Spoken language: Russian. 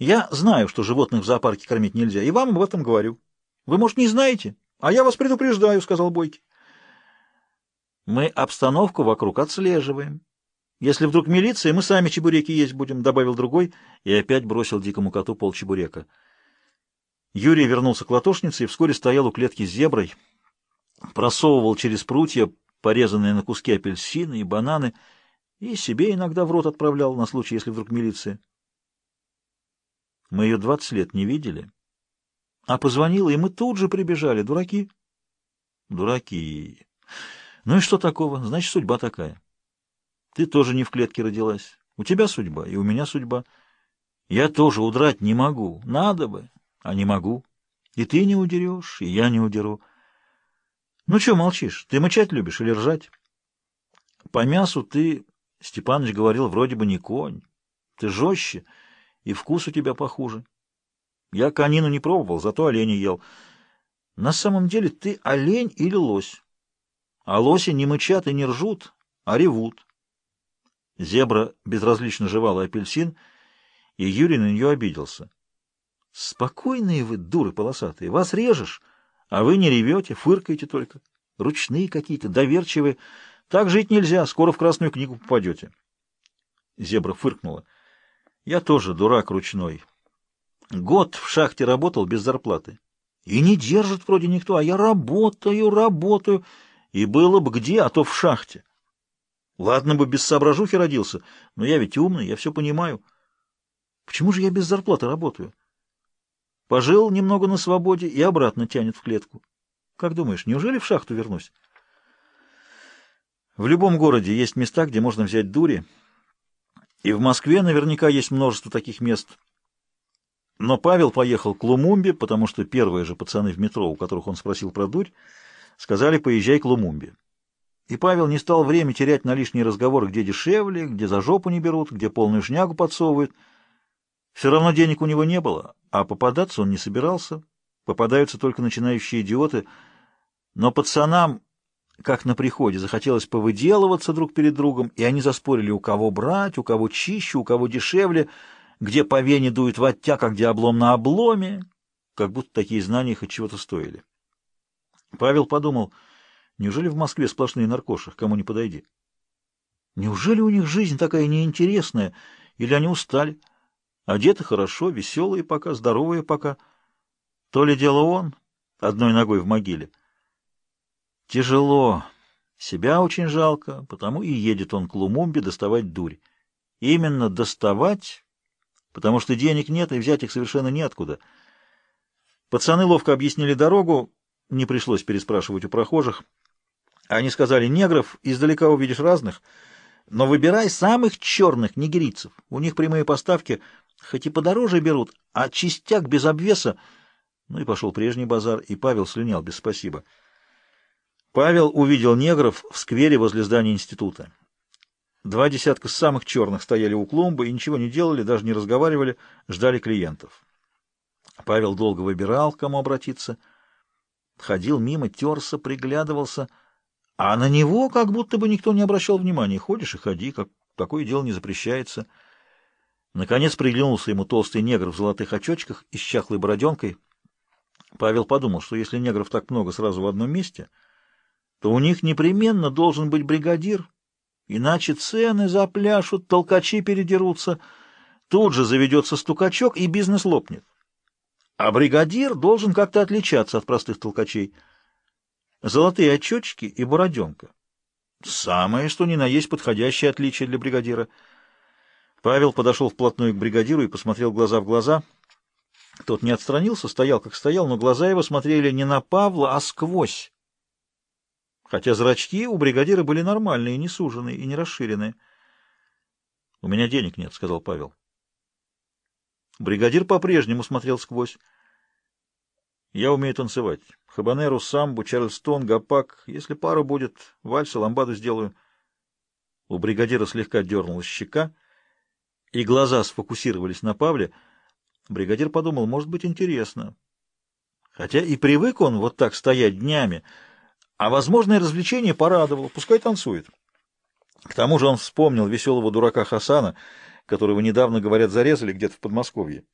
Я знаю, что животных в зоопарке кормить нельзя, и вам об этом говорю. Вы, может, не знаете, а я вас предупреждаю, — сказал Бойки. Мы обстановку вокруг отслеживаем. Если вдруг милиция, мы сами чебуреки есть будем, — добавил другой, и опять бросил дикому коту пол чебурека. Юрий вернулся к латошнице и вскоре стоял у клетки с зеброй, просовывал через прутья порезанные на куски апельсины и бананы, и себе иногда в рот отправлял на случай, если вдруг милиция. Мы ее двадцать лет не видели. А позвонила, и мы тут же прибежали. Дураки. Дураки. Ну и что такого? Значит, судьба такая. Ты тоже не в клетке родилась. У тебя судьба, и у меня судьба. Я тоже удрать не могу. Надо бы, а не могу. И ты не удерешь, и я не удеру. Ну что молчишь? Ты мычать любишь или ржать? По мясу ты, Степаныч говорил, вроде бы не конь. Ты жестче, и вкус у тебя похуже. Я конину не пробовал, зато оленя ел. На самом деле ты олень или лось. А лоси не мычат и не ржут, а ревут. Зебра безразлично жевала апельсин, и Юрий на нее обиделся. Спокойные вы, дуры полосатые, вас режешь, а вы не ревете, фыркаете только. Ручные какие-то, доверчивые. Так жить нельзя, скоро в Красную книгу попадете. Зебра фыркнула. Я тоже дурак ручной. Год в шахте работал без зарплаты. И не держит вроде никто, а я работаю, работаю. И было бы где, а то в шахте. Ладно бы без соображухи родился, но я ведь умный, я все понимаю. Почему же я без зарплаты работаю? Пожил немного на свободе и обратно тянет в клетку. Как думаешь, неужели в шахту вернусь? В любом городе есть места, где можно взять дури, и в Москве наверняка есть множество таких мест. Но Павел поехал к Лумумбе, потому что первые же пацаны в метро, у которых он спросил про дурь, сказали «поезжай к Лумумбе». И Павел не стал время терять на лишние разговоры, где дешевле, где за жопу не берут, где полную шнягу подсовывают. Все равно денег у него не было, а попадаться он не собирался. Попадаются только начинающие идиоты. Но пацанам как на приходе, захотелось повыделываться друг перед другом, и они заспорили, у кого брать, у кого чище, у кого дешевле, где по вене дует в оттяг, а где облом на обломе, как будто такие знания хоть чего-то стоили. Павел подумал, неужели в Москве сплошные наркоши, кому не подойди? Неужели у них жизнь такая неинтересная, или они устали? Одеты хорошо, веселые пока, здоровые пока. То ли дело он, одной ногой в могиле. Тяжело. Себя очень жалко, потому и едет он к Лумумбе доставать дурь. Именно доставать, потому что денег нет и взять их совершенно неоткуда. Пацаны ловко объяснили дорогу, не пришлось переспрашивать у прохожих. Они сказали, негров издалека увидишь разных, но выбирай самых черных нигерийцев. У них прямые поставки, хоть и подороже берут, а чистяк без обвеса. Ну и пошел прежний базар, и Павел слюнял без спасибо. Павел увидел негров в сквере возле здания института. Два десятка самых черных стояли у клумбы и ничего не делали, даже не разговаривали, ждали клиентов. Павел долго выбирал, к кому обратиться. Ходил мимо, терся, приглядывался, а на него как будто бы никто не обращал внимания. Ходишь и ходи, как такое дело не запрещается. Наконец приглянулся ему толстый негр в золотых очочках и с чахлой бороденкой. Павел подумал, что если негров так много сразу в одном месте — то у них непременно должен быть бригадир, иначе цены запляшут, толкачи передерутся, тут же заведется стукачок, и бизнес лопнет. А бригадир должен как-то отличаться от простых толкачей. Золотые очечки и бороденка. Самое, что ни на есть подходящее отличие для бригадира. Павел подошел вплотную к бригадиру и посмотрел глаза в глаза. Тот не отстранился, стоял как стоял, но глаза его смотрели не на Павла, а сквозь хотя зрачки у бригадира были нормальные, не суженные и не расширенные. — У меня денег нет, — сказал Павел. Бригадир по-прежнему смотрел сквозь. — Я умею танцевать. Хабанеру, самбу, чарльстон, гапак. Если пара будет, вальс ламбаду сделаю. У бригадира слегка дернулась щека, и глаза сфокусировались на Павле. Бригадир подумал, может быть, интересно. Хотя и привык он вот так стоять днями, — а возможное развлечение порадовало, пускай танцует. К тому же он вспомнил веселого дурака Хасана, которого недавно, говорят, зарезали где-то в Подмосковье.